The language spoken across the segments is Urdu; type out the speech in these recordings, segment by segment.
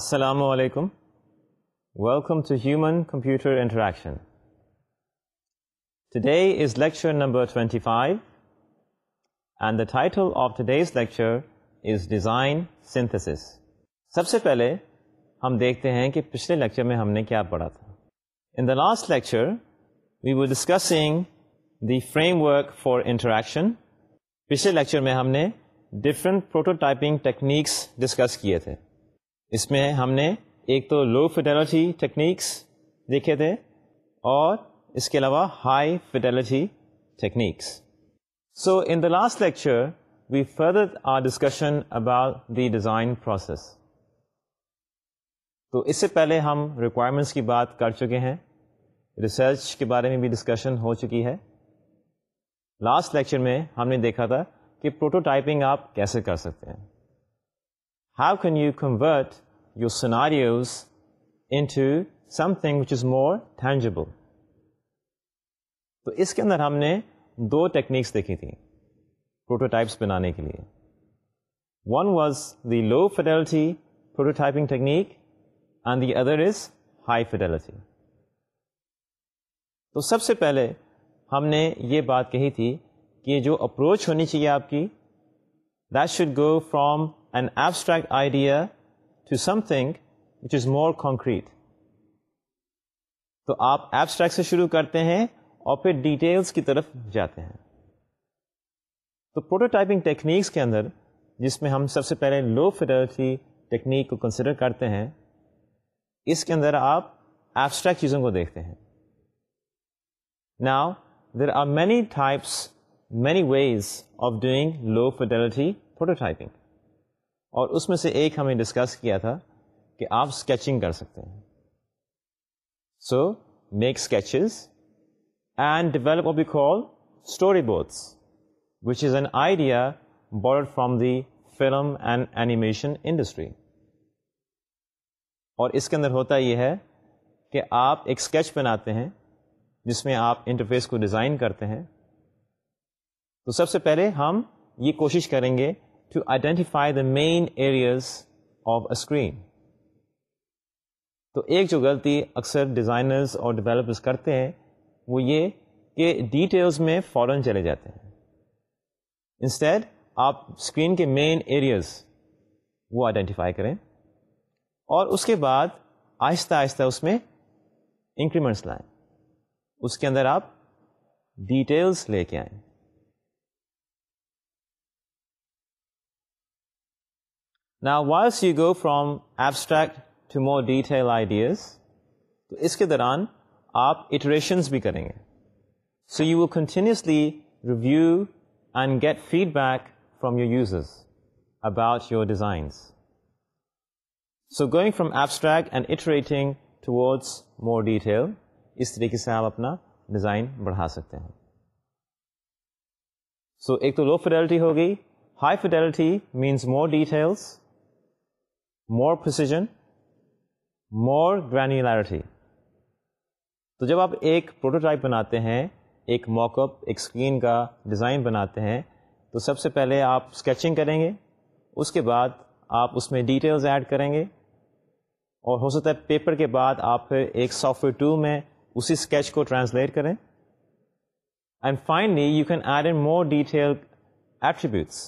السلام علیکم welcome to human computer interaction today is lecture number twenty five and the title of the lecture is design synthesis سب سے پہلے ہم دیکھتے ہیں کہ پچھلے لیکچر میں ہم نے کیا پڑھا تھا in the last lecture we were discussing the framework for interaction پچھلے لیکچر میں ہم نے different prototyping techniques discuss کیے تھے اس میں ہم نے ایک تو لو فٹیلوجی ٹیکنیکس دیکھے تھے اور اس کے علاوہ high fidelity techniques so in the last lecture we further are discussion about the design process تو اس سے پہلے ہم ریکوائرمنٹس کی بات کر چکے ہیں ریسرچ کے بارے میں بھی ڈسکشن ہو چکی ہے لاسٹ لیکچر میں ہم نے دیکھا تھا کہ پروٹو ٹائپنگ آپ کیسے کر سکتے ہیں how can you convert scenario into something which is more tangible تو اس کے اندر ہم نے دو ٹیکنیکس دیکھی تھیں پروٹوٹائپس بنانے کے لیے one was the low fidelity prototyping technique and the other is high fidelity تو سب سے پہلے ہم نے یہ بات کہی تھی کہ جو اپروچ ہونی چاہیے آپ کی that should go from an abstract idea to something which is more concrete تو آپ ایبسٹریکٹ سے شروع کرتے ہیں اور پھر ڈیٹیلس کی طرف جاتے ہیں تو پروٹوٹائپنگ ٹیکنیکس کے اندر جس میں ہم سب سے پہلے لو فیڈلٹی ٹیکنیک کو کنسیڈر کرتے ہیں اس کے اندر آپ ایبسٹریکٹ چیزوں کو دیکھتے ہیں now there are many types many ways of doing low fidelity prototyping اور اس میں سے ایک ہمیں ڈسکس کیا تھا کہ آپ اسکیچنگ کر سکتے ہیں so make sketches and develop O B call storyboards which is an idea board from the film and animation industry اور اس کے اندر ہوتا یہ ہے کہ آپ ایک اسکیچ بناتے ہیں جس میں آپ انٹرفیس کو ڈیزائن کرتے ہیں تو سب سے پہلے ہم یہ کوشش کریں گے to identify the main of of screen تو ایک جو غلطی اکثر ڈیزائنرز اور ڈیولپرس کرتے ہیں وہ یہ کہ ڈیٹیلز میں فوراً چلے جاتے ہیں انسٹیڈ آپ اسکرین کے مین ایریاز وہ آئیڈینٹیفائی کریں اور اس کے بعد آہستہ آہستہ اس میں انکریمنٹس لائیں اس کے اندر آپ ڈیٹیلز لے کے آئیں نا whilst you go from abstract to more detail ideas, تو اس کے دوران آپ اٹریشنز بھی کریں گے سو یو وو continuously review and get feedback from your users about your designs so going from abstract and iterating towards more detail اس طریقے سے آپ اپنا ڈیزائن بڑھا سکتے ہیں سو ایک تو لو فیڈیلٹی ہوگی high fidelity means more details more precision, more granularity. تو جب آپ ایک پروٹوٹائپ بناتے ہیں ایک ماک اپ ایک اسکرین کا ڈیزائن بناتے ہیں تو سب سے پہلے آپ اسکیچنگ کریں گے اس کے بعد آپ اس میں ڈیٹیلز ایڈ کریں گے اور ہو سکتا ہے پیپر کے بعد آپ پھر ایک سافٹ ویئر ٹو میں اسی اسکیچ کو ٹرانسلیٹ کریں and finally you can add in more detail attributes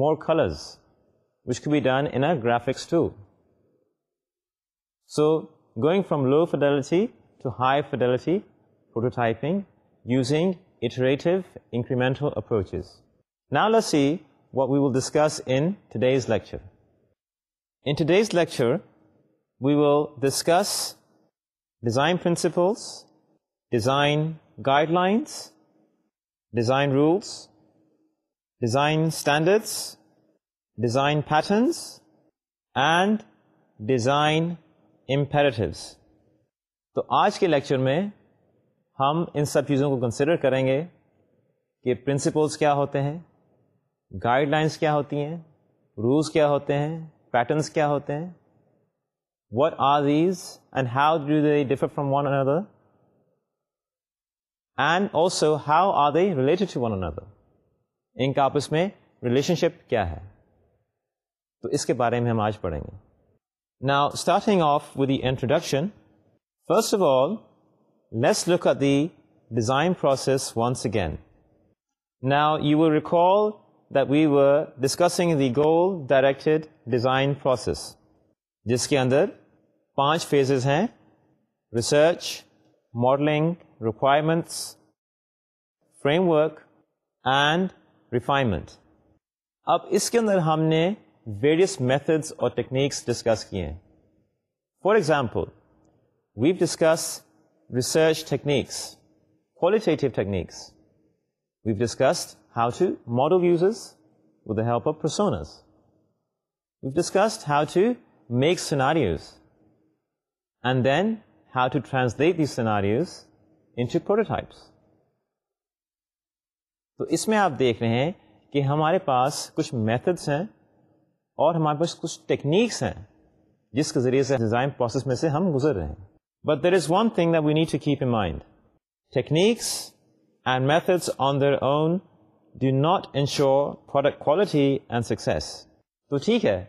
more colours which can be done in our graphics too. So going from low fidelity to high fidelity prototyping using iterative incremental approaches. Now let's see what we will discuss in today's lecture. In today's lecture, we will discuss design principles, design guidelines, design rules, design standards, design fashions and design imperatives تو آج کے لیکچر میں ہم ان سب چیزوں کو کنسیڈر کریں گے کہ پرنسپلس کیا ہوتے ہیں گائڈ لائنس کیا ہوتی ہیں رولس کیا ہوتے ہیں پیٹرنس کیا ہوتے ہیں what are these and how do they differ from one another and also how are they related to one another ان کا آپس میں ریلیشن شپ کیا ہے تو اس کے بارے میں ہم آج پڑھیں گے نا starting off with the introduction first of all let's look at the design process once again now you will recall that we were discussing the goal directed design process جس کے اندر پانچ فیزز ہیں research modelling requirements framework and refinement اب اس کے اندر ہم نے ویریس میتھڈ اور ٹیکنیکس ڈسکس کیے for example we discuss research techniques کو سوناری تو اس میں آپ دیکھ رہے ہیں کہ ہمارے پاس کچھ میتھڈس ہیں اور ہمارے پاس کچھ ٹیکنیکس ہیں جس کے ذریعے سے ڈیزائن پروسیس میں سے ہم گزر رہے ہیں but there is one thing we need to keep a mind techniques and methods on their own do not ensure product quality and success تو ٹھیک ہے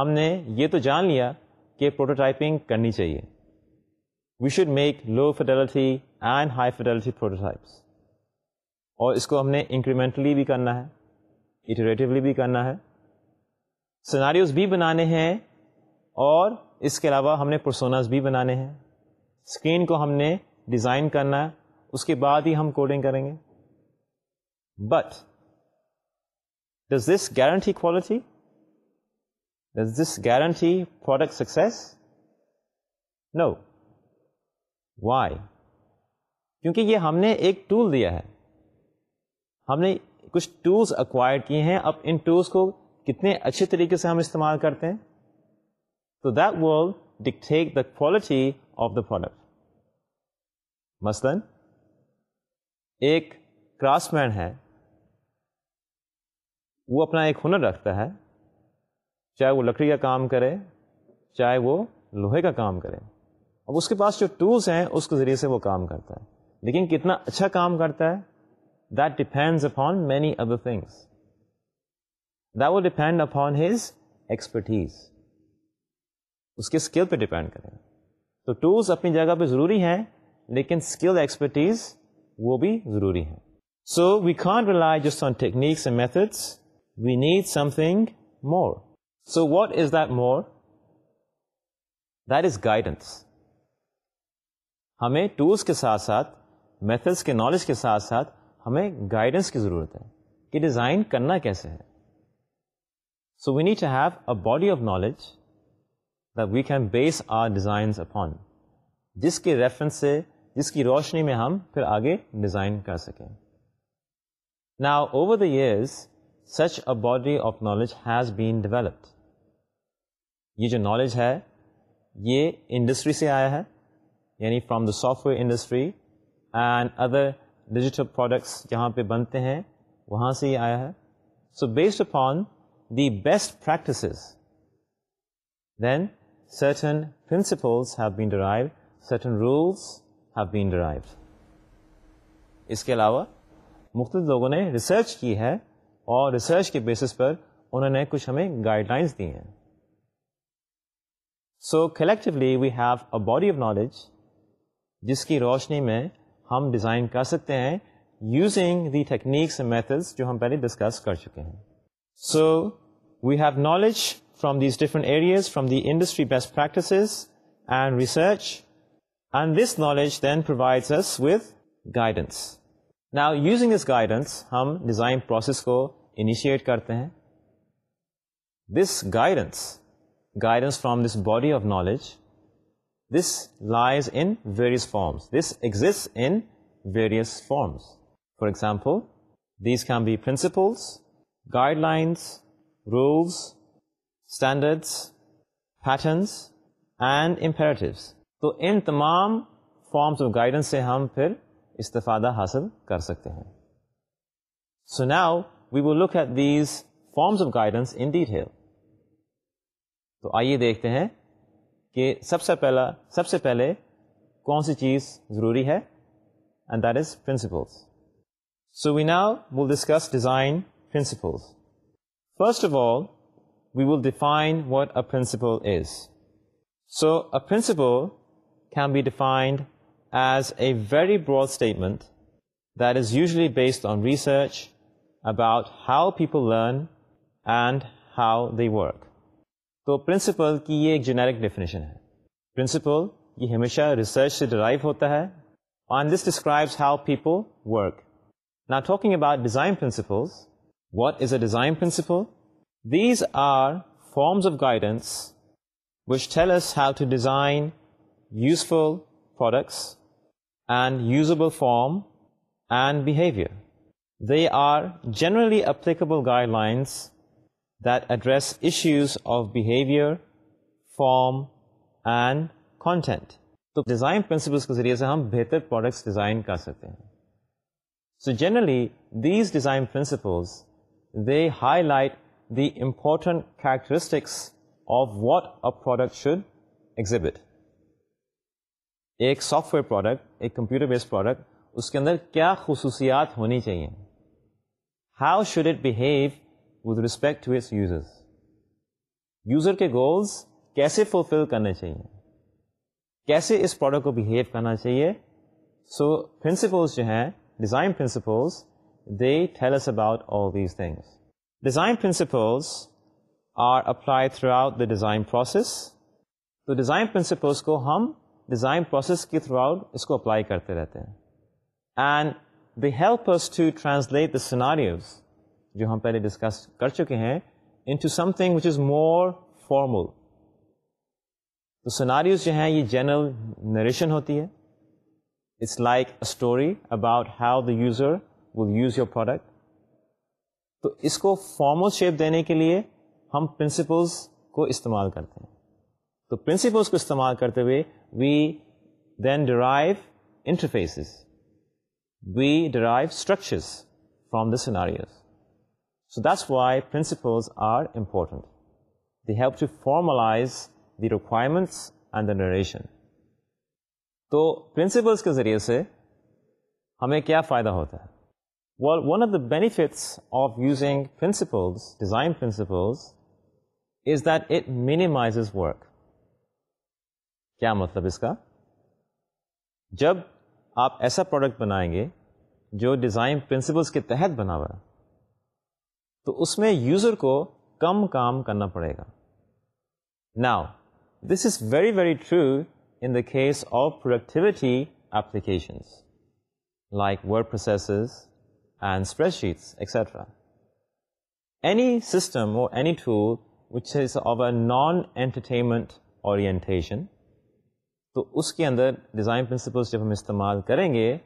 ہم نے یہ تو جان لیا کہ پروٹوٹائپنگ کرنی چاہیے we should make low fidelity and high fidelity prototypes اور اس کو ہم نے انکریمنٹلی بھی کرنا ہے اٹریٹیولی بھی کرنا ہے سناریوز بھی بنانے ہیں اور اس کے علاوہ ہم نے پرسوناز بھی بنانے ہیں اسکرین کو ہم نے ڈیزائن کرنا ہے اس کے بعد ہی ہم کوڈنگ کریں گے but does this guarantee quality does this guarantee product success no why کیونکہ یہ ہم نے ایک ٹول دیا ہے ہم نے کچھ ٹولس اکوائر کیے ہیں اب ان ٹولس کو کتنے اچھے طریقے سے ہم استعمال کرتے ہیں تو that will dictate the quality of the product مثلاً ایک کراس مین ہے وہ اپنا ایک ہنر رکھتا ہے چاہے وہ لکڑی کا کام کرے چاہے وہ لوہے کا کام کرے اب اس کے پاس جو ٹولس ہیں اس کے ذریعے سے وہ کام کرتا ہے لیکن کتنا اچھا کام کرتا ہے that depends upon many other things will depend upon his expertise اس کے اسکل پہ ڈیپینڈ گا تو ٹولس اپنی جگہ پہ ضروری ہیں لیکن اسکل ایکسپرٹیز وہ بھی ضروری ہیں so we can't rely just on techniques and methods we need something more so what is that more that is guidance ہمیں ٹولس کے ساتھ ساتھ میتھڈس کے نالج کے ساتھ ساتھ ہمیں گائیڈنس کی ضرورت ہے کہ ڈیزائن کرنا کیسے ہے so we need have a body of knowledge the we can base our designs upon جس کے ریفرنس سے جس کی روشنی میں ہم پھر آگے ڈیزائن کر سکیں نا over the years such a body of knowledge has been developed یہ جو نالج ہے یہ انڈسٹری سے آیا ہے یعنی from the software industry and other digital products جہاں پہ بنتے ہیں وہاں سے یہ آیا ہے so based upon the best practices then certain principles have rules have اس کے علاوہ مختلف لوگوں نے ریسرچ کی ہے اور ریسرچ کے بیسس پر انہوں نے کچھ ہمیں گائڈ لائنس دی ہیں so collectively we have a body of knowledge جس کی روشنی میں ہم ڈیزائن کر سکتے ہیں یوزنگ دی ٹیکنیکس میتھڈس جو ہم پہلے ڈسکس کر چکے ہیں so we have knowledge from these different areas from the industry best practices and research and this knowledge then provides guidance نا یوزنگ دس گائیڈنس ہم ڈیزائن پروسیس کو انیشیٹ کرتے ہیں this guidance guidance from this body of knowledge this lies in various forms this exists in various forms for example these can be principles guidelines rules standards fashions and imperatives تو ان تمام فارمس آف گائڈنس سے ہم پھر استفادہ حاصل کر سکتے ہیں so now we guidance these forms of guidance دیکھتے ہیں کہ سب سے پہلا سب سے پہلے کون سی چیز ضروری ہے and that is principles so we now will discuss design principles first of all we will define what a principle is so a principle can be defined as a very broad statement that is usually based on research about how people learn and how they work تو پرنسپل کی یہ ایک جینیرک ڈیفینیشن ہے پرنسپل یہ ہمیشہ ریسرچ سے ڈرائیو ہوتا ہے آن this describes how people work نا thinking about design principle what is a design principle these are forms of guidance which tell us how to design useful products and usable form and behaviour they are generally applicable guide lines that address issues of behaviour form and content تو ڈیزائن پرنسپلس کے ذریعے سے ہم بہتر پروڈکٹس ڈیزائن کر سکتے ہیں so generally these design principles they highlight the important characteristics of what a product should exhibit. ایک سافٹ ویئر پروڈکٹ ایک کمپیوٹر بیسڈ پروڈکٹ اس کے اندر کیا خصوصیات ہونی چاہیے how should it behave with respect to its users user کے گولز کیسے فلفل کرنے چاہیے کیسے اس پروڈکٹ کو بہیو کرنا چاہیے سو پرنسپلس جو ہیں design principles they tell about all these things design principles are apply through out the design process تو ڈیزائن پرنسپلس کو ہم ڈیزائن پروسیس کے تھرو آؤٹ اس کو اپلائی کرتے رہتے ہیں and they helps to translate the scenario جو ہم پہلے ڈسکس کر چکے ہیں into something which is more formal تو سوناری جو ہیں یہ جنرل جنریشن ہوتی ہے it's like a story about how the user will use your product تو اس کو فارمل شیپ دینے کے لیے ہم پرنسپلس کو استعمال کرتے ہیں تو پرنسپلس کو استعمال کرتے ہوئے we then drive interfaces we drive structures from the scenarios so that's why principles are important they have to formalise the requirements and the narration تو پرنسپلس کے ذریعے سے ہمیں کیا فائدہ ہوتا ہے one of the benefits of using principles design principles is that it minimises work کیا مطلب اس کا جب آپ ایسا پروڈکٹ بنائیں گے جو ڈیزائن پرنسپلس کے تحت بنا ہوا ہے تو اس میں یوزر کو کم کام کرنا پڑے گا now this is very very true in the case of productivity applications like word processors and spread sheets extra any system اور any tool over non entertainment orientation تو اس کے اندر ڈیزائن پرنسپلس جب ہم استعمال کریں گے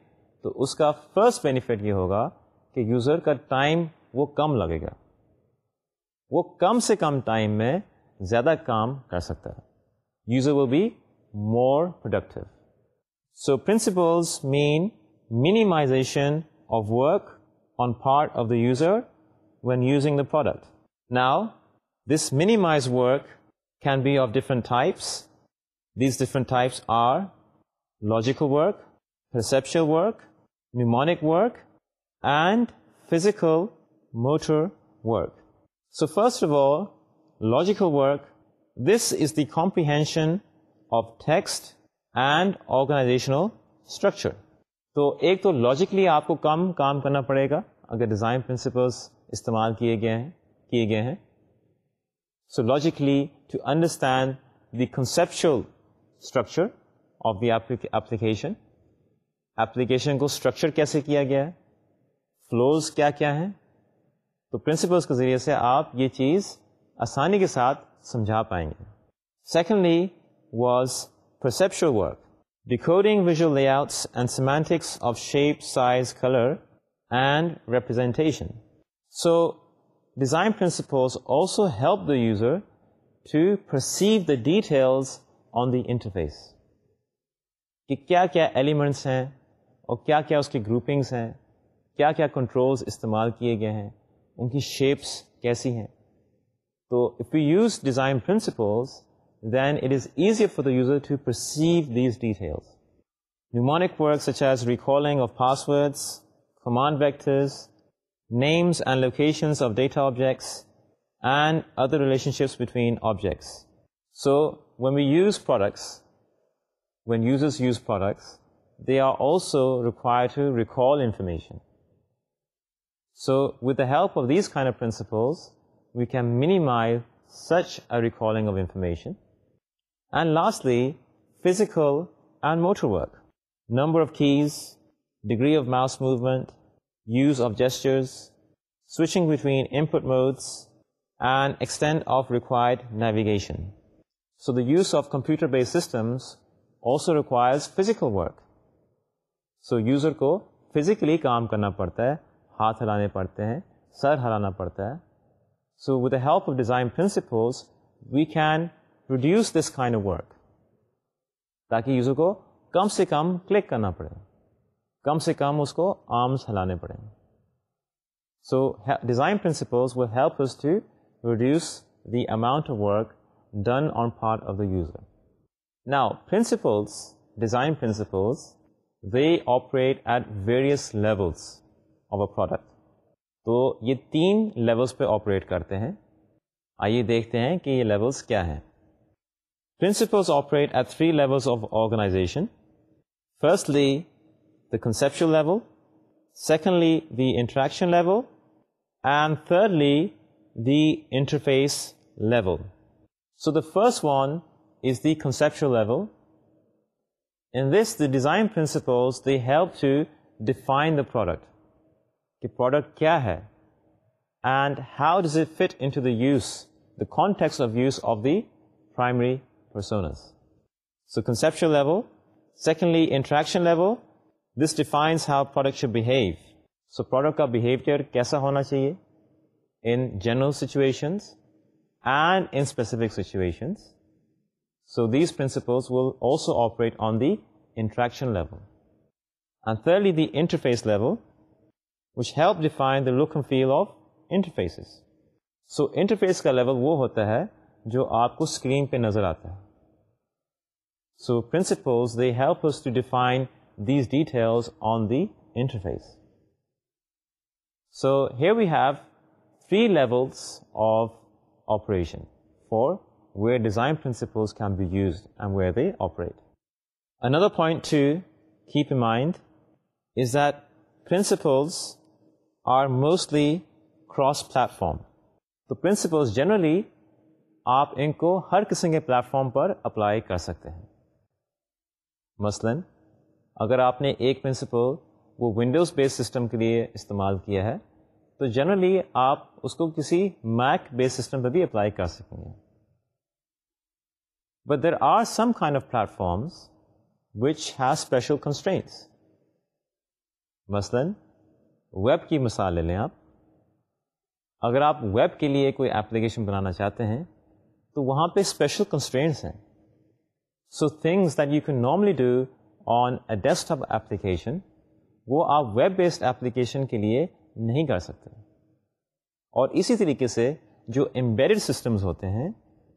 تو اس کا فرسٹ بینیفٹ یہ ہوگا کہ یوزر کا ٹائم وہ کم لگے گا وہ کم سے کم ٹائم میں زیادہ کام کر سکتا ہے user will be more productive so principles mean minimisation of work on part of the user when using the product. Now, this minimized work can be of different types. These different types are logical work, perceptual work, mnemonic work, and physical motor work. So first of all, logical work. This is the comprehension of text and organizational structure. تو ایک تو لاجکلی آپ کو کم کام کرنا پڑے گا اگر ڈیزائن پرنسپلس استعمال کیے گئے ہیں کیے گئے ہیں so logically to understand the conceptual structure of the application application کو اسٹرکچر کیسے کیا گیا ہے فلوز کیا کیا ہیں تو پرنسپلس کے ذریعے سے آپ یہ چیز آسانی کے ساتھ سمجھا پائیں گے secondly was perceptual work D کورژلے and semantics of shape size colour and representation so design principles also help the user to perceive the details on the interface کہ کیا کیا ایلیمنٹس ہیں اور کیا کیا اس کی گروپنگس ہیں کیا کیا کنٹرولس استعمال کیے گئے ہیں ان کی شیپس کیسی ہیں تو if you use design principles then it is easier for the user to perceive these details. Mnemonic words such as recalling of passwords, command vectors, names and locations of data objects, and other relationships between objects. So when we use products, when users use products, they are also required to recall information. So with the help of these kind of principles, we can minimize such a recalling of information. And lastly physical and motor work number of these degree of mass movement use of gestures switching between input modes and extent of required navigation so the use of computer base systems also requires physical work so user کو فزیکلی کام کرنا پڑتا ہے ہاتھ ہلانے پڑتے ہیں سر ہلانا پڑتا ہے so with the help of design principles we can produce this kind of work تاکہ یوزر کو کم سے کم کلک کرنا پڑے کم سے کم اس کو آرمس ہلانے پڑیں so design principles will help us to produce the amount of work done on part of the user now principles design principles way operate at various levels of a product تو یہ تین لیولس پہ آپریٹ کرتے ہیں آئیے دیکھتے ہیں کہ یہ لیولس کیا ہیں principles operate at three level of organization firstly the conceptual level secondly the interaction level and thirdly the interface level so the first one is the conceptual level in this the design principles they help you define the product کہ پروڈکٹ کیا ہے and how does it fit into the use the context use of the primary so conception level secondly interaction level this defines how product so product کا بہیویئر کیسا ہونا چاہیے in general situations and انفک situations so these principle will also operate on the interaction level and thirdly the interface level which help define feel of interface so interface کا لیول وہ ہوتا ہے جو آپ کو اسکرین پہ نظر آتا ہے so principles they help to define these detail on the interface so have have three level of operation for way design principle can be use and way operate another point keep mind is that principles are mostly cross platform تو پرنسپلز جنرلی آپ ان کو ہر قسم کے پلیٹفارم پر اپلائی کر سکتے ہیں مثلا اگر آپ نے ایک پرنسپل وہ ونڈوز بیس سسٹم کے لیے استعمال کیا ہے تو جنرلی آپ اس کو کسی میک بیس سسٹم پہ بھی اپلائی کر سکیں گے but there are some kind of platforms which has special constraints مثلاً ویب کی مثال لے لیں آپ اگر آپ ویب کے لیے کوئی اپلیکیشن بنانا چاہتے ہیں تو وہاں پہ اسپیشل کنسٹرینٹس ہیں so things that you can normally do on a desktop application وہ آپ ویب بیسڈ ایپلیکیشن کے لیے نہیں کر سکتے اور اسی طریقے سے جو امبیرڈ سسٹمز ہوتے ہیں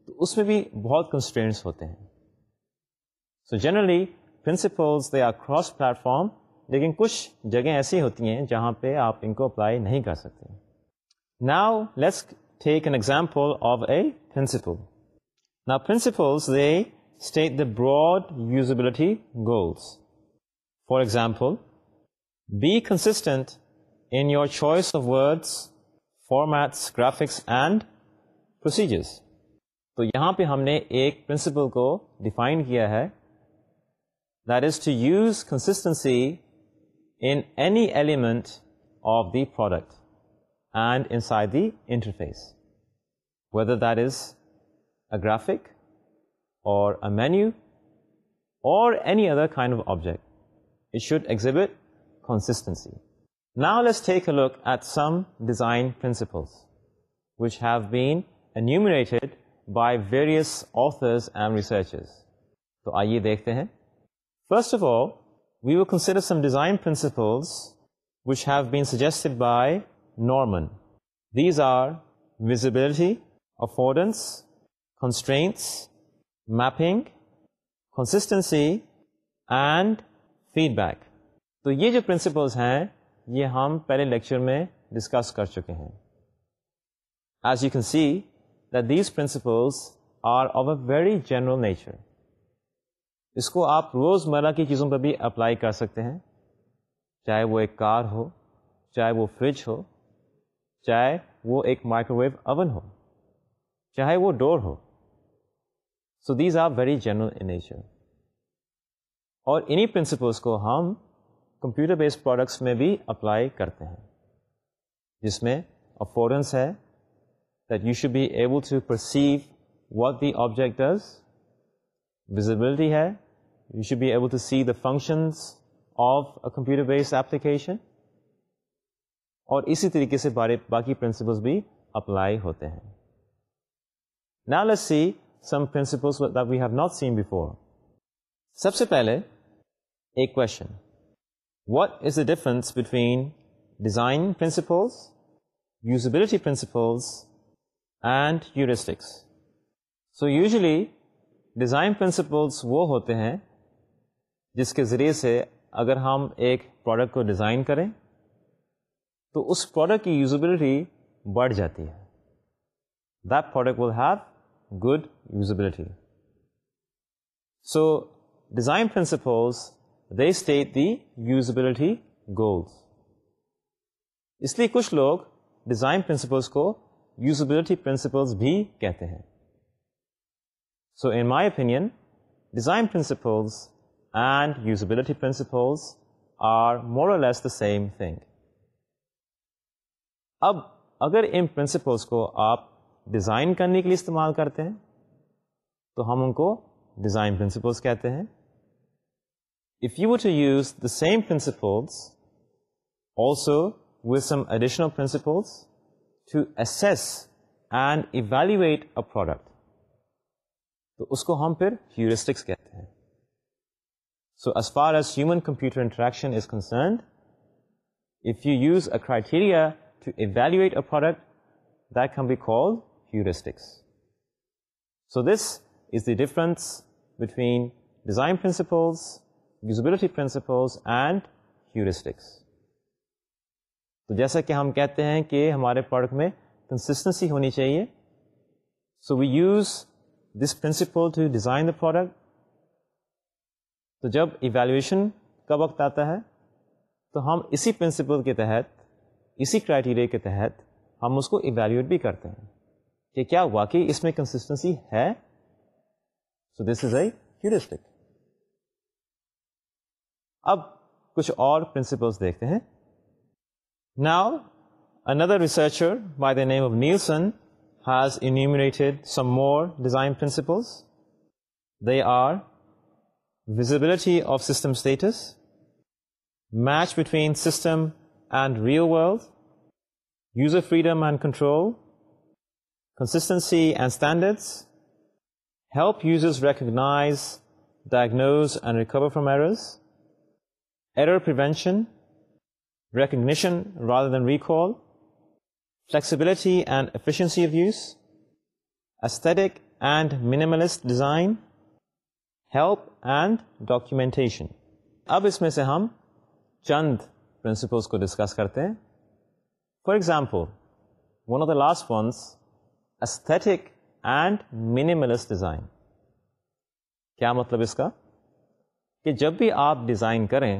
تو اس میں بھی بہت کنسٹرینٹس ہوتے ہیں so generally principles they are cross platform لیکن کچھ جگہیں ایسی ہوتی ہیں جہاں پہ آپ ان کو اپلائی نہیں کر سکتے now let's take an example of a principle نا principles they broad usability goals for example be consistent in your choice of words formats graphics and procedures تو یہاں پہ ہم نے ایک پرنسپل کو ڈیفائن کیا ہے that is to use consistency any element of the product and inside the interface whether that is a graphic a menu اور any other kind of object it should exhibit consistency principles have been enumerated by various authors and researches تو آئیے دیکھتے ہیں first of all we consider which have been suggested by Norman these are visibility affordance constraints mapping consistency and feedback تو یہ جو پرنسپلس ہیں یہ ہم پہلے لیکچر میں ڈسکس کر چکے ہیں as you can see that these principles are of a very general nature اس کو آپ روز مرہ کی چیزوں پر بھی اپلائی کر سکتے ہیں چاہے وہ ایک کار ہو چاہے وہ فریج ہو چاہے وہ ایک مائکرو ویو اوون ہو چاہے وہ ڈور ہو so these are very general in nature اور انہی پرنسپلس کو ہم کمپیوٹر بیسڈ پروڈکٹس میں بھی اپلائی کرتے ہیں جس میں افورنس ہے that you should be able to perceive what the object does visibility ہے you should be able to see the function of a computer based application اور اسی طریقے سے باقی پرنسپلس بھی اپلائی ہوتے ہیں نال see some principles that we have not seen before. سب سے پہلے ایک question what is difference between design principles usability principles and heuristics so usually design principles وہ ہوتے ہیں جس کے ذریعے سے اگر ہم ایک پروڈکٹ کو ڈیزائن کریں تو اس پروڈکٹ کی یوزبلٹی بڑھ جاتی ہے that product will have good usability so design principles ریسٹی usability goals اس لیے کچھ لوگ ڈیزائن پرنسپلس کو یوزبلٹی پرنسپلس بھی کہتے ہیں so in my opinion design principles and usability principles are more less the same thing اب اگر ان پرنسپلس کو آپ ڈیزائن کرنے کے لیے استعمال کرتے ہیں تو ہم ان کو ڈیزائن پرنسپلس کہتے ہیں if you to use the same principles also with some additional principles to assess and evaluate a product تو اس کو ہم پھر ہیورسٹکس کہتے ہیں so as far as human computer interaction is concerned if you use a criteria to evaluate a product that can be call heuristics so this is the difference between design principles usability principles and heuristics تو جیسا کہ ہم کہتے ہیں کہ ہمارے پروڈکٹ میں کنسسٹنسی ہونی چاہیے so we use this principle to design the product تو جب ایویلویشن کا وقت آتا ہے تو ہم اسی پرنسپل کے تحت اسی کرائٹیریا کے تحت ہم اس کو ایویلیویٹ بھی کرتے ہیں کہ کیا واقعی اس میں کنسسٹنسی ہے سو دس از اے ہیورسٹک اب کچھ اور پرنسپلس دیکھتے ہیں now another researcher by the name of Nielsen has enumerated some more design principles they are visibility of system status, match between system and real world, user freedom and control, سی and standards help users recognise diagnose and recover from errors error prevention recognition rather than recall flexibility and efficiency of use aesthetic minimalist design help and documentation اب اس میں سے ہم چند پرنسپلس کو ڈسکس کرتے ہیں for example one of the last ones and minimalist design کیا مطلب اس کا کہ جب بھی آپ ڈیزائن کریں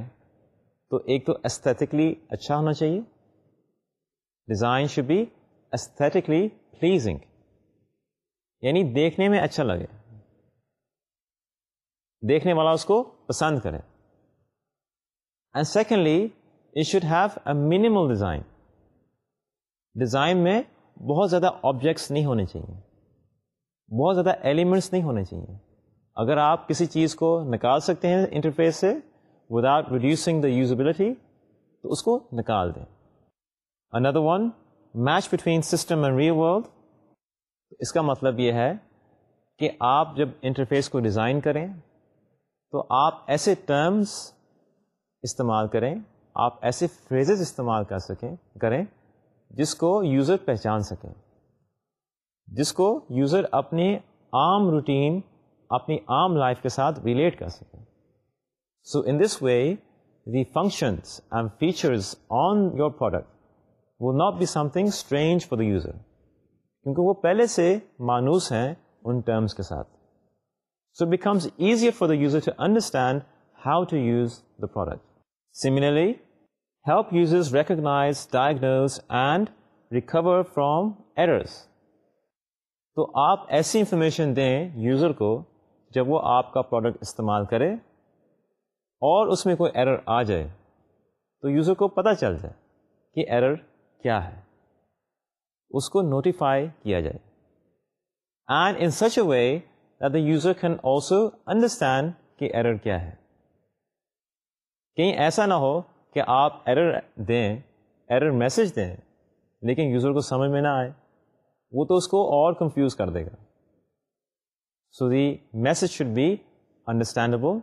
تو ایک تو استھیٹکلی اچھا ہونا چاہیے design should be aesthetically pleasing یعنی دیکھنے میں اچھا لگے دیکھنے والا اس کو پسند کرے and secondly should have a minimal design design میں بہت زیادہ آبجیکٹس نہیں ہونے چاہیے بہت زیادہ ایلیمنٹس نہیں ہونے چاہیے اگر آپ کسی چیز کو نکال سکتے ہیں انٹرفیس سے وداؤٹ ریڈیوسنگ دا یوزبلٹی تو اس کو نکال دیں اندر one match between system and real world اس کا مطلب یہ ہے کہ آپ جب انٹرفیس کو ڈیزائن کریں تو آپ ایسے ٹرمز استعمال کریں آپ ایسے فریزز استعمال کر سکیں کریں جس کو یوزر پہچان سکے جس کو یوزر اپنے عام روٹین اپنی عام لائف کے ساتھ ریلیٹ کر سکے so in this way the functions and features on your product would not be something strange for the user کیونکہ وہ پہلے سے مانوس ہیں ان ٹرمز کے ساتھ so becomes easier for the user to understand how to use the product similarly help users recognise diagnose and recover from errors تو آپ ایسی انفارمیشن دیں یوزر کو جب وہ آپ کا پروڈکٹ استعمال کرے اور اس میں کوئی ایرر آ جائے تو یوزر کو پتہ چل جائے کہ ایرر کیا ہے اس کو نوٹیفائی کیا جائے and in such a way the user can also understand کہ ایرر کیا ہے کہیں ایسا نہ ہو کہ آپ ایرر دیں ایرر میسج دیں لیکن یوزر کو سمجھ میں نہ آئے وہ تو اس کو اور کنفیوز کر دے گا so the message should be understandable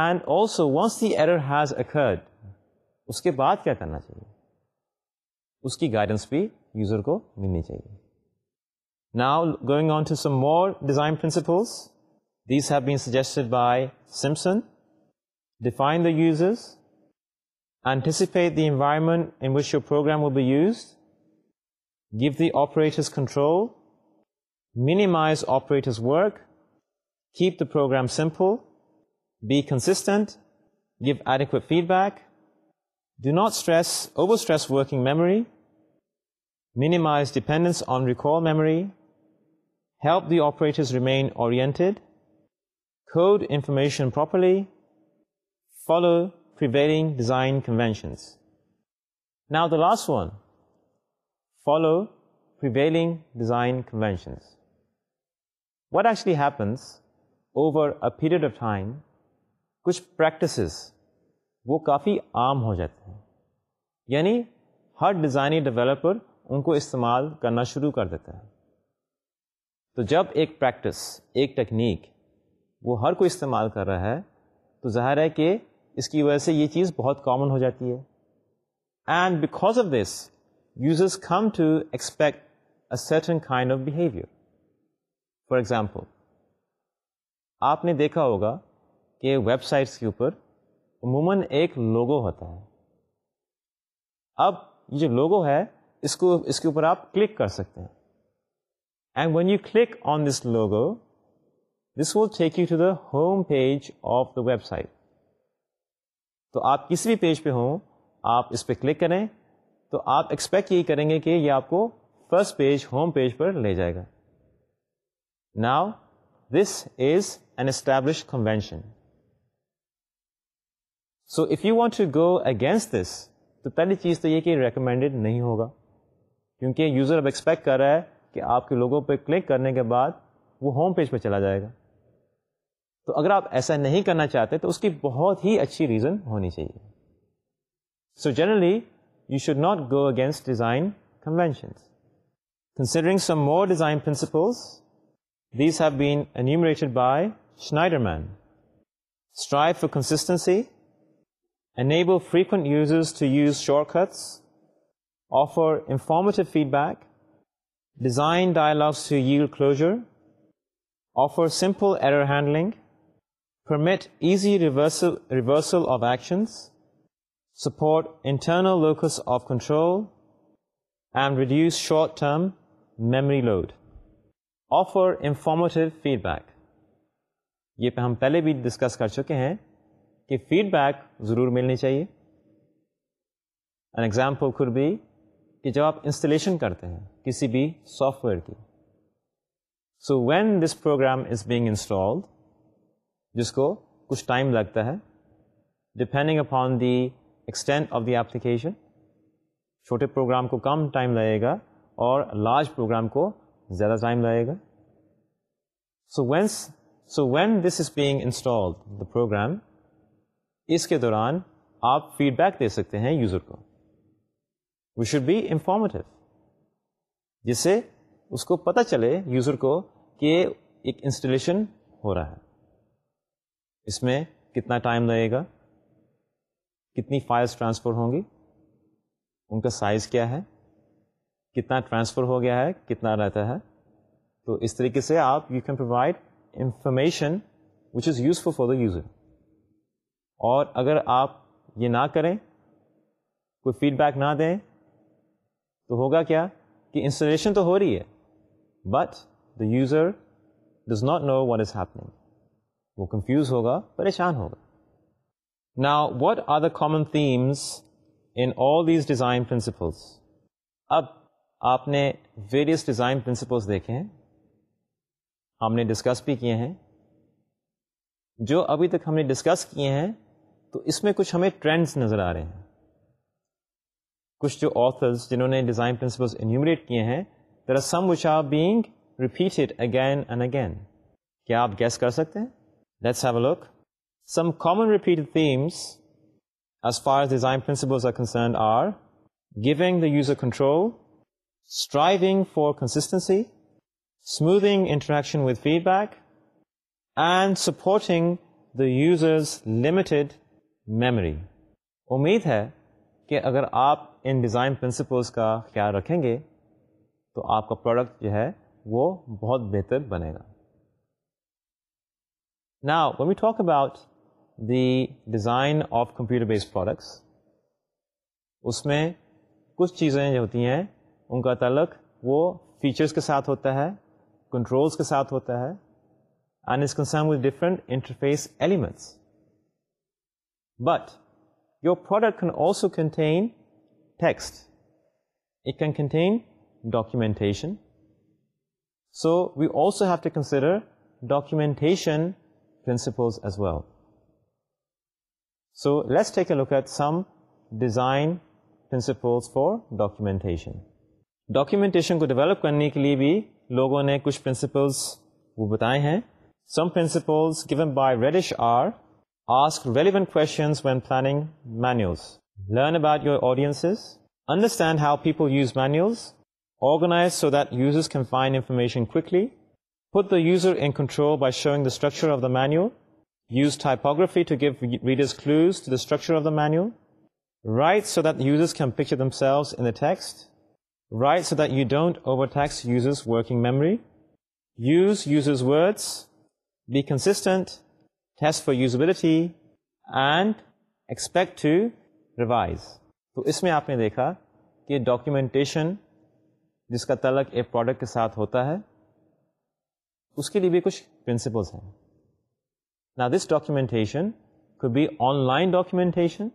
and also once the error has occurred اس کے بعد کیا کرنا چاہیے اس کی گائیڈنس بھی یوزر کو ملنی چاہیے now going on to some more design principles these have been suggested by Simpson define the users Anticipate the environment in which your program will be used. Give the operators control. Minimize operators' work. Keep the program simple. Be consistent. Give adequate feedback. Do not overstress working memory. Minimize dependence on recall memory. Help the operators remain oriented. Code information properly. Follow prevailing design conventions. Now the last one, follow prevailing design conventions. What actually happens over a period of time, kuch practices, wo kaafi aam ho jate hai. Yani, her designer developer unko istamal karna shuru kar dete hai. تو جب ایک پریکٹس ایک ٹیکنیک وہ ہر کوئی استعمال کر رہا ہے تو ظاہر ہے کہ اس کی وجہ سے یہ چیز بہت کامن ہو جاتی ہے and because of this users come to expect a certain kind of behaviour for example آپ نے دیکھا ہوگا کہ ویب سائٹس کے اوپر عموماً ایک لوگو ہوتا ہے اب یہ جو لوگو ہے اس کو اس کے اوپر آپ کلک کر سکتے ہیں and when you click on this logo this will take you to the home page of the website تو آپ کسی بھی پیج پہ ہوں آپ اس پہ کلک کریں تو آپ ایکسپیکٹ یہی کریں گے کہ یہ آپ کو فرسٹ پیج ہوم پیج پر لے جائے گا now this is an establish convention so if you want to go against this تو پہلی چیز تو یہ کہ ریکمینڈیڈ نہیں ہوگا کیونکہ یوزر اب ایکسپیکٹ کر رہا ہے کہ آپ کے لوگوں پہ کلک کرنے کے بعد وہ ہوم پیج پہ چلا جائے گا تو اگر آپ ایسا نہیں کرنا چاہتے تو اس کی بہت ہی اچھی ریزن ہونی چاہیے so generally you should not go against design convention considering some more design principles these have been enumerated by Shneiderman strive for consistency enable frequent users to use cuts offer informative feedback design dialogues to you closure offer simple error handling permit easy easy reversal of of support support internal of of control and short short term memory load offer informative feedback یہ پہ ہم پہلے بھی ڈسکس کر چکے ہیں کہ فیڈ بیک ضرور ملنی چاہیے این ایگزامپل خود بھی کہ جب آپ انسٹالیشن کرتے ہیں کسی بھی سافٹ ویئر کی so when this program is being installed جس کو کچھ ٹائم لگتا ہے depending upon the extent of the application چھوٹے پروگرام کو کم ٹائم لگے گا اور لارج پروگرام کو زیادہ ٹائم لگے گا so Venice so when this is being install the program اس کے دوران آپ فیڈ بیک دے سکتے ہیں یوزر کو وی شوڈ بی انفارمیٹیو جس سے اس کو پتہ چلے یوزر کو کہ ایک انسٹالیشن ہو رہا ہے اس میں کتنا ٹائم لگے گا کتنی فائلس ٹرانسفر ہوں گی ان کا سائز کیا ہے کتنا ٹرانسفر ہو گیا ہے کتنا رہتا ہے تو اس طریقے سے آپ you can provide information which is useful for the user اور اگر آپ یہ نہ کریں کوئی فیڈ بیک نہ دیں تو ہوگا کیا کہ انسٹالیشن تو ہو رہی ہے but the user does not know what is happening وہ کنفیوز ہوگا پریشان ہوگا نا what are the common themes in all these design principles اب آپ نے ویریس ڈیزائن پرنسپلس دیکھے ہیں ہم نے ڈسکس بھی کیے ہیں جو ابھی تک ہم نے ڈسکس کیے ہیں تو اس میں کچھ ہمیں ٹرینڈس نظر آ رہے ہیں کچھ جو آتھرز جنہوں نے ڈیزائن پرنسپلس انیومریٹ کیے ہیں there which are being repeated again and again کیا آپ گیس کر سکتے ہیں let's have look some common repeat themes as far design principle concern are going the user control striving for consistency smoothing interaction with feedback and supporting the users limited memory امید ہے کہ اگر آپ ان ڈیزائن پرنسپلز کا خیال رکھیں گے تو آپ کا پروڈکٹ جو ہے وہ بہت بہتر بنے گا we talk about the design of computer based products اس میں کچھ چیزیں جو ہوتی ہیں ان کا تعلق وہ فیچرس کے ساتھ ہوتا ہے کنٹرولس کے ساتھ ہوتا ہے and us concern with different interface elements but your product can also contain text it can contain documentation so we also have to consider documentation so لیٹسائنس فار ڈاکومینٹیشن ڈاکیومینٹیشن کو ڈیولپ کرنے کے لیے بھی لوگوں نے کچھ پرنسپلس وہ بتائے ہیں some principles given by ریڈیش are ask relevant کون planning menus learn about your audience understand how people use menus organise so that users can find information کو ہوٹ the user N control by showing the structure of the the the the the the menu use typography to give videos clues to structure of the menu right so that users themselves int so that you don't over tax uses working memory use uses words be consistent has for usability and expect revise تو اس میں آپ نے دیکھا کہ ڈاکیومینٹیشن جس کا تلک ایک پروڈکٹ کے ساتھ ہوتا ہے اس کے لیے بھی کچھ پرنسپلس ہیں نا دس ڈاکیومنٹیشن کو be online documentation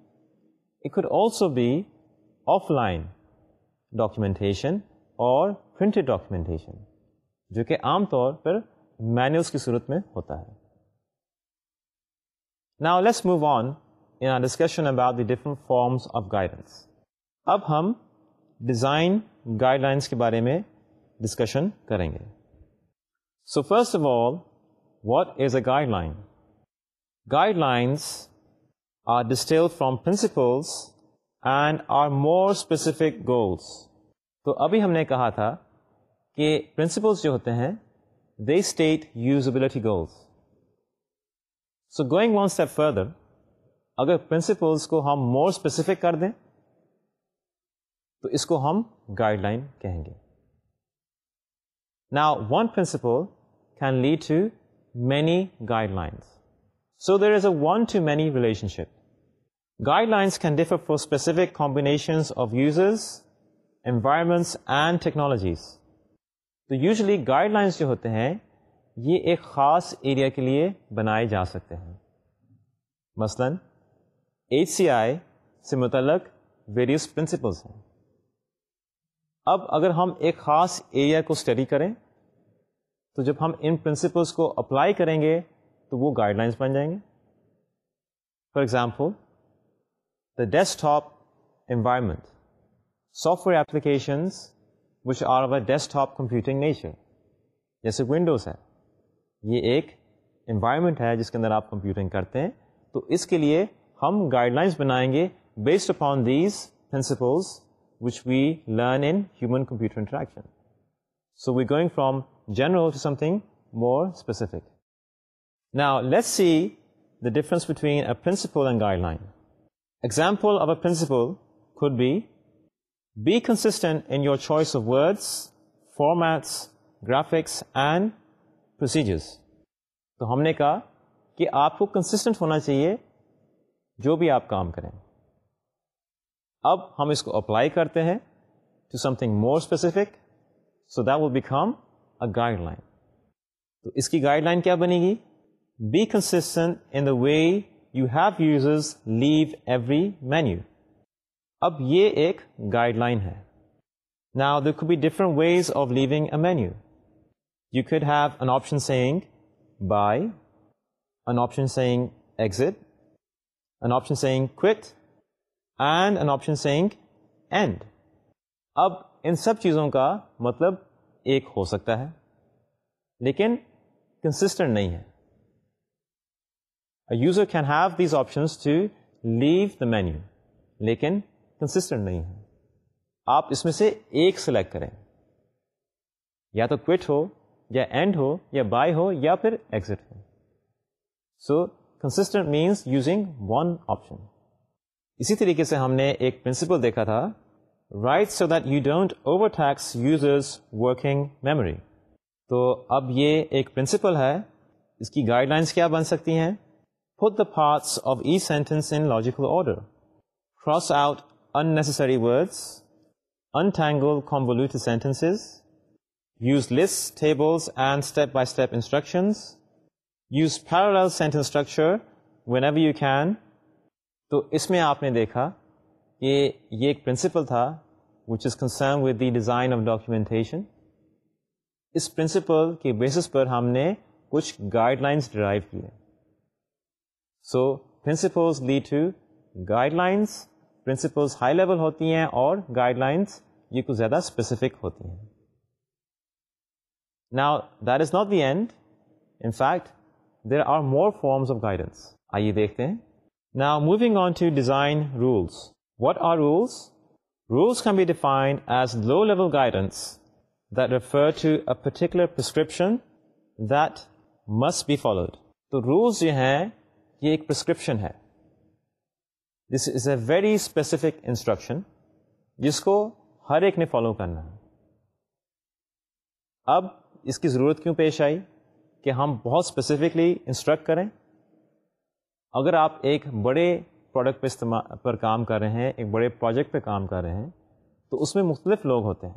also be offline documentation اور پرنٹڈ ڈاکیومنٹیشن جو کہ عام طور پر مینوز کی صورت میں ہوتا ہے نا let's move on in discussion about the different forms of guidance اب ہم ڈیزائن گائیڈ لائنس کے بارے میں ڈسکشن کریں گے so first of all what is a guideline guidelines are ڈسٹیل from principles and are more specific goals تو ابھی ہم نے کہا تھا کہ پرنسپلس جو ہوتے ہیں the state usability goals so going one ایپ فردر اگر پرنسپلس کو ہم مور اسپیسیفک کر دیں تو اس کو ہم گائیڈ لائن کہیں گے نا one principle can lead to many guidelines so that is a one to many relationship guidelines can differ for specific combination of user environments and technologies تو یوزلی گائڈ لائنس جو ہوتے ہیں یہ ایک خاص ایریا کے لیے بنائے جا سکتے ہیں مثلاً ایچ سی آئی سے متعلق ویریئس پرنسپلس ہیں اب اگر ہم ایک خاص ایریا کو اسٹڈی کریں تو جب ہم ان پرنسپلس کو اپلائی کریں گے تو وہ گائڈ لائنس بن جائیں گے for example the desktop environment software applications which are over desktop computing nature جیسے ونڈوز ہے یہ ایک انوائرمنٹ ہے جس کے اندر آپ کمپیوٹنگ کرتے ہیں تو اس کے لیے ہم گائڈ لائنس بنائیں گے based upon these principles which we learn in human computer interaction so we going from general something more specific نا let see the difference between a principle and guideline example اب a principle should be be consistent in your choice of words formats graphics and procedures تو ہم نے کہا کہ آپ کو کنسسٹنٹ ہونا چاہیے جو بھی آپ کام کریں اب ہم اس کو اپلائی کرتے ہیں to something more specific so that will become a guideline تو اس کی گائڈ لائن کیا بنے گی be consistent in the way you have یوزز لیو ایوری مینیو اب یہ ایک گائڈ لائن ہے نا there could be different ways of leaving a menu you could have an option saying bye an option saying exit an option saying quit and an option saying end اب ان سب چیزوں کا مطلب ایک ہو سکتا ہے لیکن کنسسٹنٹ نہیں ہے user can have these options to leave the menu لیکن کنسسٹنٹ نہیں ہے آپ اس میں سے ایک سلیکٹ کریں یا تو کوٹ ہو یا اینڈ ہو یا بائی ہو یا پھر ایگزٹ ہو so consistent means using one option اسی طریقے سے ہم نے ایک پرنسپل دیکھا تھا right so that you don't over tax users working memory تو اب یہ ایک پرنسپل ہے اس کی گائڈ لائنس کیا بن سکتی ہیں fit the parts of a sentence in logical order cross out unnecessary words untangle convoluted sentences use lists tables and step by step instructions use fair sentence structure whenever you can تو اس میں آپ نے دیکھا کہ یہ ایک پرنسپل تھا which is concern with the design of documentation اس پرنسپل کے بیسس پر ہم نے کچھ گائڈ لائنس ڈرائیو کیے سو principles lead to guidelines principles high level ہوتی ہیں اور گائڈ لائنس یہ کچھ زیادہ اسپیسیفک ہوتی ہیں نا that is not the end in fact there are more forms of guidance آئیے دیکھتے ہیں نا moving on to design rules what are rules Rules can be defined as low level guidance that refer to a particular prescription that must be followed تو rules you ہیں یہ ایک پرسکرپشن ہے this is a very specific instruction جس کو ہر ایک نے فالو کرنا ہے اب اس کی ضرورت کیوں پیش آئی کہ ہم بہت اسپیسیفکلی انسٹرکٹ کریں اگر آپ ایک بڑے پروڈکٹ پہ استعمال پر کام کر رہے ہیں ایک بڑے پروجیکٹ پہ کام کر رہے ہیں تو اس میں مختلف لوگ ہوتے ہیں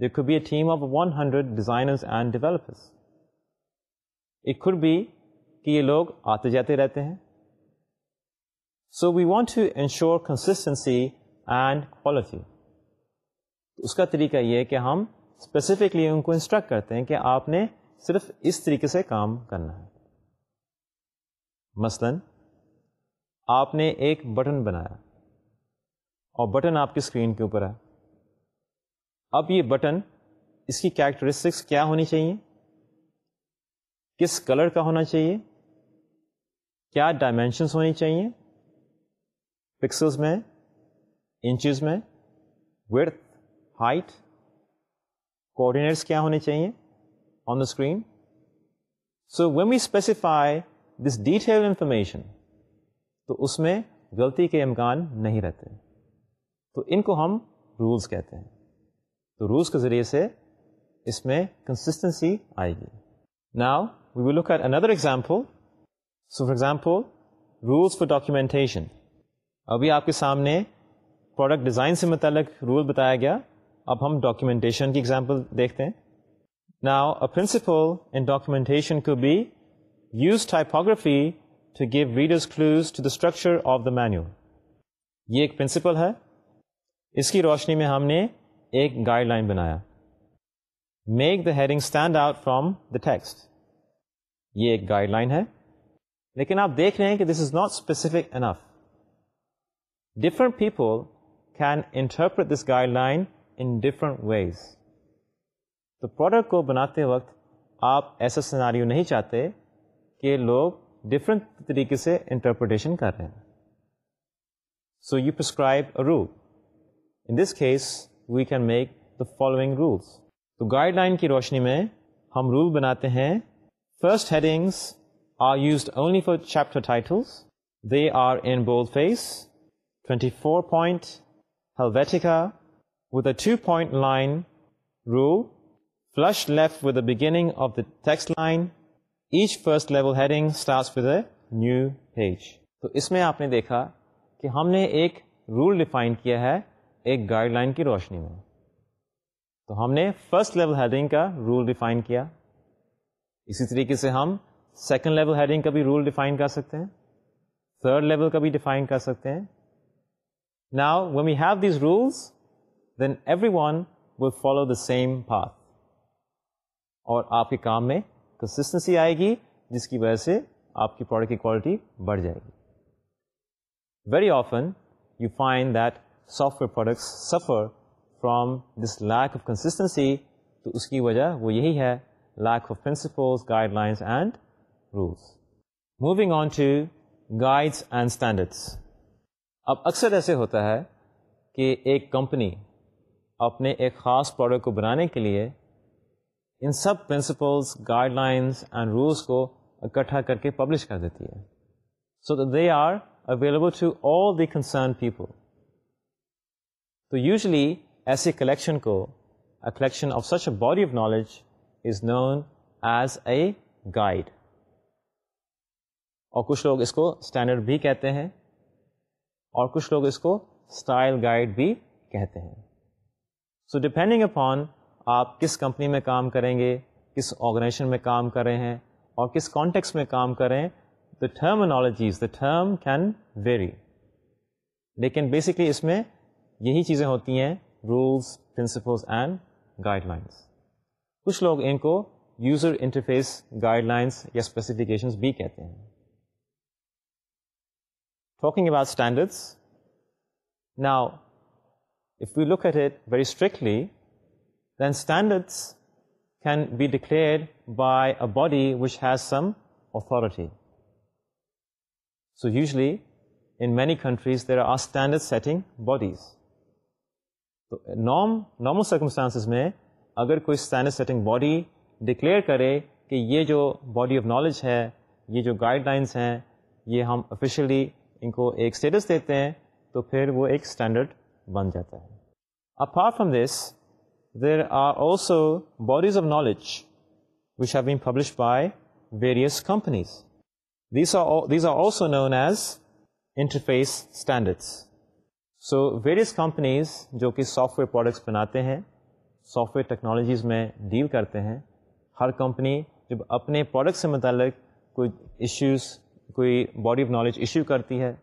دیر ایک be a team of one hundred designers and developers ایک بی کہ یہ لوگ آتے جاتے رہتے ہیں so we want to ensure consistency and quality اس کا طریقہ یہ کہ ہم اسپیسیفکلی ان کو انسٹرکٹ کرتے ہیں کہ آپ نے صرف اس طریقے سے کام کرنا ہے مثلا آپ نے ایک بٹن بنایا اور بٹن آپ کی اسکرین کے اوپر ہے اب یہ بٹن اس کی کیریکٹرسٹکس کیا ہونی چاہیے کس کلر کا ہونا چاہیے کیا ڈائمینشنس ہونی چاہیے پکسلز میں انچیز میں ورتھ ہائٹ کوآڈینیٹس کیا ہونے چاہیے on the screen so when we specify this detail information تو اس میں غلطی کے امکان نہیں رہتے تو ان کو ہم رولز کہتے ہیں تو رولز کے ذریعے سے اس میں کنسسٹنسی آئے گی now we look at another example so for example rules for documentation ابھی آپ کے سامنے پروڈکٹ ڈیزائن سے متعلق رول بتایا گیا اب ہم ڈاکیومینٹیشن کی ایگزامپل دیکھتے ہیں now a principle in documentation کو be use typography to to give clues clues to the structure of the menu یہ ایک پرنسپل ہے اس کی روشنی میں ہم نے ایک گائیڈ لائن بنایا make the heading stand out from the text یہ ایک گائیڈ لائن ہے لیکن آپ دیکھ رہے ہیں کہ this is not specific enough different people can interpret this guideline in different ways تو پروڈکٹ کو بناتے وقت آپ ایسا سناریو نہیں چاہتے کہ لوگ ڈفرینٹ طریقے سے انٹرپریٹیشن کر رہے ہیں so you prescribe a rule in this case we can make the following rules تو گائڈ لائن کی روشنی میں ہم رول بناتے ہیں first headings are used only for chapter titles they are in bold face twenty four point Helvetica with a two point line rule flush with the beginning of the text line each first level heading starts with a new page تو اس میں آپ نے دیکھا کہ ہم نے ایک رول ڈیفائن کیا ہے ایک گائیڈ لائن کی روشنی میں تو ہم نے فرسٹ لیول ہیڈنگ کا رول ڈیفائن کیا اسی طریقے سے ہم سیکنڈ لیول ہیڈنگ کا بھی رول ڈیفائن کر سکتے ہیں تھرڈ لیول کا بھی ڈیفائن کر سکتے ہیں now we have these rules then everyone will follow the same path اور آپ کے کام میں کنسسٹنسی آئے گی جس کی وجہ سے آپ کی پروڈکٹ کی کوالٹی بڑھ جائے گی very often you find that software products suffer from this lack of consistency تو اس کی وجہ وہ یہی ہے lack of principles guidelines and rules moving on to guides and standards اب اکثر ایسے ہوتا ہے کہ ایک کمپنی اپنے ایک خاص پروڈکٹ کو بنانے کے لیے ان سب principles guidelines and rules کو اکٹھا کر کے پبلش کر دیتی ہے so they are available to all the concern people تو یوزلی ایسے کلیکشن کو collection of such a body of knowledge is known as a guide اور کچھ لوگ اس کو اسٹینڈرڈ بھی کہتے ہیں اور کچھ لوگ اس کو اسٹائل گائڈ بھی کہتے ہیں سو ڈپینڈنگ اپان آپ کس کمپنی میں کام کریں گے کس آرگنائزیشن میں کام کر رہے ہیں اور کس کانٹیکس میں کام کریں the term the term can vary لیکن بیسکلی اس میں یہی چیزیں ہوتی ہیں rules principles and guidelines کچھ لوگ ان کو یوزر انٹرفیس گائڈ لائنس یا اسپیسیفکیشنز بھی کہتے ہیں talking about standards now if you look at it very strictly then standard can be declare by a body which has some authority so usually in many countries there are standard setting bodies تو نارم نارمل سرکمسٹانسز میں اگر کوئی اسٹینڈرڈ سیٹنگ باڈی ڈکلیئر کرے کہ یہ جو باڈی آف نالج ہے یہ جو گائڈ لائنس ہیں یہ ہم آفیشلی ان کو ایک اسٹیٹس دیتے ہیں تو پھر وہ ایک اسٹینڈرڈ بن جاتا ہے apart from this there are also bodies of knowledge which have been published by various companies these are also known as interface standards so various companies جو کہ سافٹ ویئر پروڈکٹس بناتے ہیں سافٹ ویئر ٹیکنالوجیز میں ڈیل کرتے ہیں ہر کمپنی جب اپنے پروڈکٹ سے متعلق کوئی ایشوز کوئی باڈی آف نالج ایشو کرتی ہے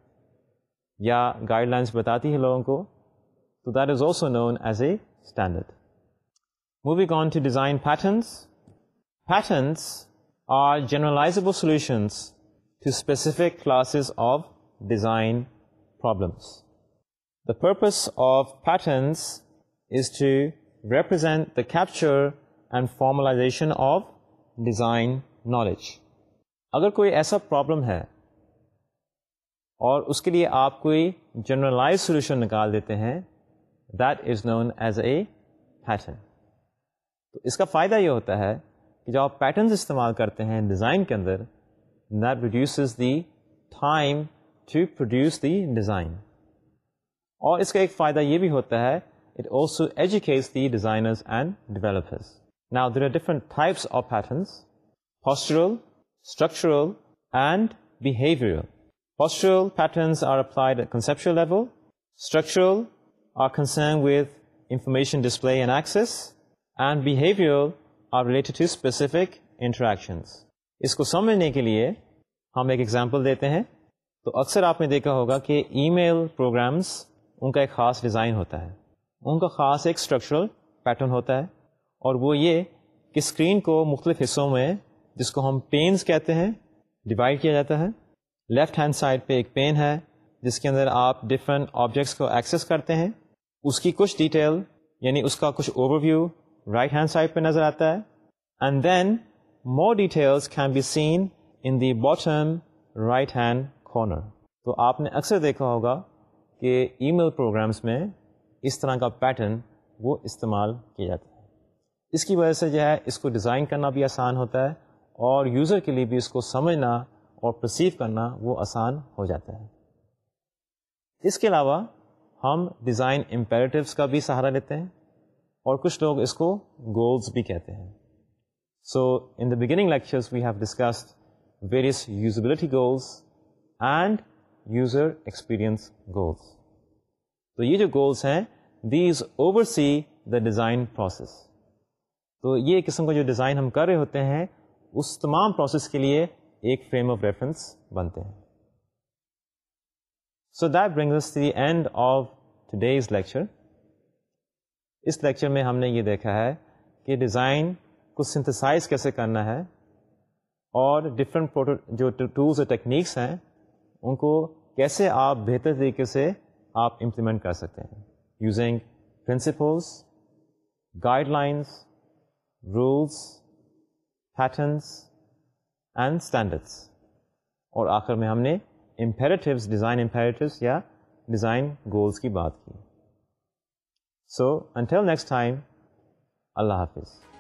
یا گائیڈ لائنس بتاتی ہے لوگوں کو تو that is also known as a standard movie gone to design patterns patterns are generalisable solutions to specific classes of design problems the purpose of patterns is to represent the capture and formalisation of design knowledge اگر کوئی ایسا پرابلم ہے اور اس کے لیے آپ کوئی جنرلائز سولوشن نکال دیتے ہیں that is known as a a pattern تو اس کا فائدہ یہ ہوتا ہے کہ جب آپ پیٹرنز استعمال کرتے ہیں ڈیزائن کے اندر that the time to produce the design اور اس کا ایک فائدہ یہ بھی ہوتا ہے it also educates the designers and developers there are different types of patterns structural and ہاسٹرل patterns level structural concern with information display and access and behaviour are related to specific interactions. اس کو سمجھنے کے لیے ہم ایک ایگزامپل دیتے ہیں تو اکثر آپ نے دیکھا ہوگا کہ ای میل پروگرامس ان کا ایک خاص ڈیزائن ہوتا ہے ان کا خاص ایک اسٹرکچرل پیٹرن ہوتا ہے اور وہ یہ کہ اسکرین کو مختلف حصوں میں جس کو ہم پینس کہتے ہیں ڈیوائڈ کیا جاتا ہے لیفٹ ہینڈ سائڈ پہ ایک پین ہے جس کے اندر آپ ڈفرینٹ آبجیکٹس کو ایکسیس کرتے ہیں اس کی کچھ ڈیٹیل یعنی اس کا کچھ overview right hand side پہ نظر آتا ہے and then more details can be seen in the bottom right hand corner تو آپ نے اکثر دیکھا ہوگا کہ ای میل پروگرامس میں اس طرح کا پیٹرن وہ استعمال کیا جاتا ہے اس کی وجہ سے جو ہے اس کو ڈیزائن کرنا بھی آسان ہوتا ہے اور یوزر کے لیے بھی اس کو سمجھنا اور پرسیو کرنا وہ آسان ہو جاتا ہے اس کے علاوہ ہم ڈیزائن امپیریٹیوس کا بھی سہارا لیتے ہیں اور کچھ لوگ اس کو گولز بھی کہتے ہیں so in the beginning lectures we have discussed various usability goals and user experience goals تو یہ جو گولز ہیں these oversee the design process تو یہ قسم کا جو ڈیزائن ہم کر رہے ہوتے ہیں اس تمام پروسیس کے لیے ایک فریم آف ریفرنس بنتے ہیں so that brings the end of to lecture اس لیکچر میں ہم نے یہ دیکھا ہے کہ ڈیزائن کو سنتھسائز کیسے کرنا ہے اور ڈفرینٹ جو ٹولس اور ٹیکنیکس ہیں ان کو کیسے آپ بہتر طریقے سے آپ امپلیمنٹ کر سکتے ہیں using principles guidelines rules patterns and standards اور آخر میں ہم نے امپیریٹیوز ڈیزائن امپیریٹیوز یا ڈیزائن گولز کی بات کی سو انٹل نیکسٹ ٹائم اللہ حافظ